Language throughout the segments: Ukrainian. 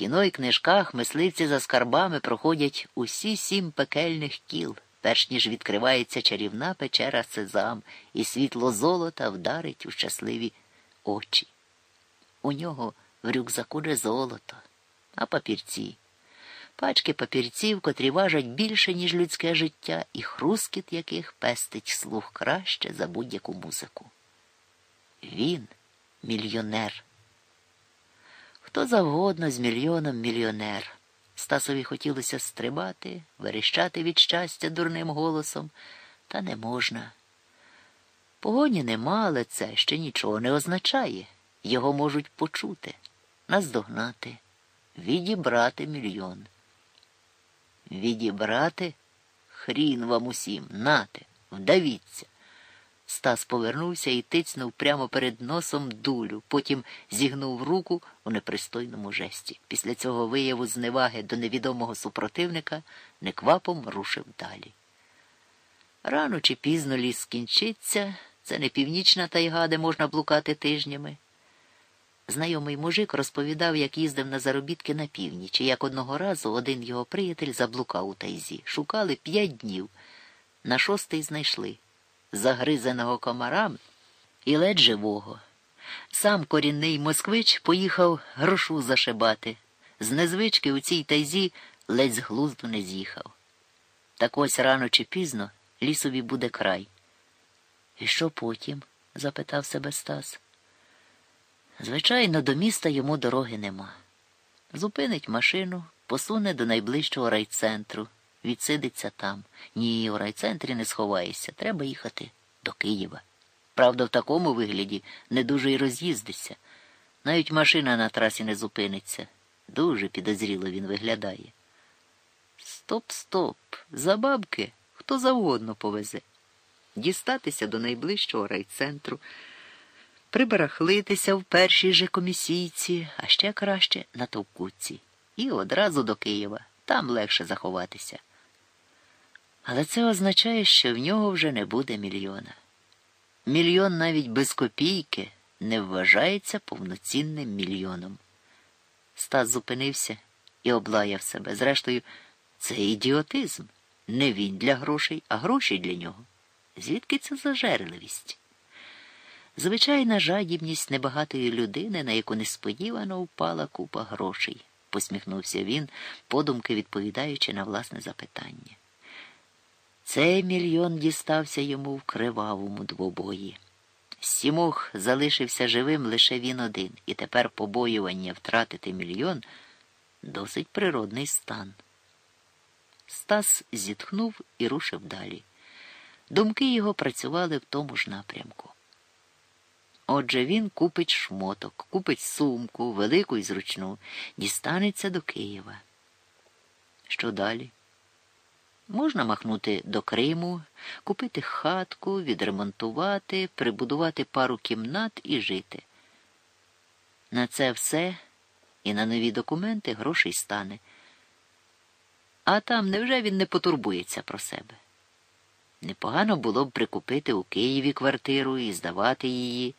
кіно і книжках мисливці за скарбами проходять усі сім пекельних кіл, перш ніж відкривається чарівна печера сезам, і світло золота вдарить у щасливі очі. У нього в рюкзаку не золото, а папірці. Пачки папірців, котрі важать більше, ніж людське життя, і хрускіт яких пестить слух краще за будь-яку музику. Він мільйонер. Хто завгодно з мільйоном мільйонер. Стасові хотілося стрибати, верещати від щастя дурним голосом, та не можна. Погоні нема, але це ще нічого не означає. Його можуть почути, наздогнати, відібрати мільйон. Відібрати хрін вам усім, нате, вдавіться. Стас повернувся і тицнув прямо перед носом дулю, потім зігнув руку у непристойному жесті. Після цього вияву зневаги до невідомого супротивника неквапом рушив далі. Рано чи пізно ліс скінчиться, це не північна тайга, де можна блукати тижнями. Знайомий мужик розповідав, як їздив на заробітки на північ, і як одного разу один його приятель заблукав у тайзі. Шукали п'ять днів. На шостий знайшли загризаного комарами і ледь живого. Сам корінний москвич поїхав грошу зашибати. З незвички у цій тайзі ледь з глузду не з'їхав. Так ось рано чи пізно лісові буде край. І що потім? запитав себе Стас. Звичайно, до міста йому дороги нема. Зупинить машину, посуне до найближчого райцентру, відсидиться там. Ні, у райцентрі не сховаєшся, треба їхати до Києва. Правда, в такому вигляді не дуже й роз'їздиться. Навіть машина на трасі не зупиниться. Дуже підозріло він виглядає. Стоп, стоп, за бабки хто завгодно повезе. Дістатися до найближчого райцентру прибарахлитися в першій же комісійці, а ще краще на товкутці. І одразу до Києва. Там легше заховатися. Але це означає, що в нього вже не буде мільйона. Мільйон навіть без копійки не вважається повноцінним мільйоном. Стас зупинився і облаяв себе. Зрештою, це ідіотизм. Не він для грошей, а гроші для нього. Звідки це зажерливість? Звичайна жадібність небагатої людини, на яку несподівано впала купа грошей, посміхнувся він, подумки відповідаючи на власне запитання. Цей мільйон дістався йому в кривавому двобої. Сімох залишився живим лише він один, і тепер побоювання втратити мільйон досить природний стан. Стас зітхнув і рушив далі. Думки його працювали в тому ж напрямку. Отже, він купить шмоток, купить сумку, велику і зручну, дістанеться до Києва. Що далі? Можна махнути до Криму, купити хатку, відремонтувати, прибудувати пару кімнат і жити. На це все і на нові документи грошей стане. А там невже він не потурбується про себе? Непогано було б прикупити у Києві квартиру і здавати її.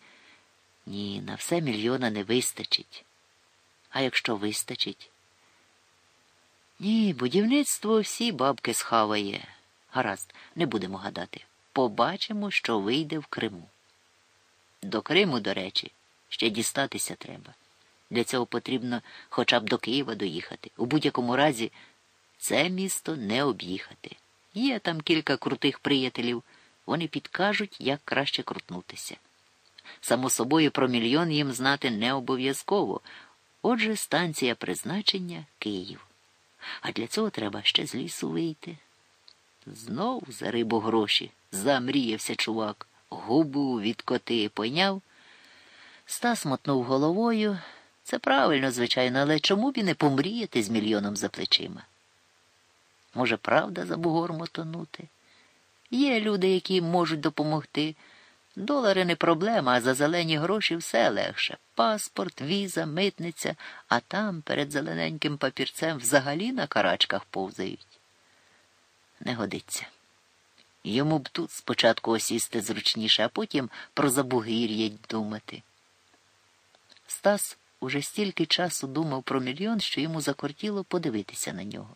Ні, на все мільйона не вистачить. А якщо вистачить? Ні, будівництво всі бабки схаває. Гаразд, не будемо гадати. Побачимо, що вийде в Криму. До Криму, до речі, ще дістатися треба. Для цього потрібно хоча б до Києва доїхати. У будь-якому разі це місто не об'їхати. Є там кілька крутих приятелів, вони підкажуть, як краще крутнутися. Само собою про мільйон їм знати не обов'язково. Отже, станція призначення Київ. А для цього треба ще з лісу вийти. Знов за рибу гроші. Замріявся чувак, губу від коти пойняв. Стас мотнув головою. Це правильно, звичайно, але чому б і не помріяти з мільйоном за плечима? Може, правда за бугор мотонути? Є люди, які можуть допомогти. Долари не проблема, а за зелені гроші все легше. Паспорт, віза, митниця, а там перед зелененьким папірцем взагалі на карачках повзають. Не годиться. Йому б тут спочатку осісти зручніше, а потім про забугір'я думати. Стас уже стільки часу думав про мільйон, що йому закортіло подивитися на нього.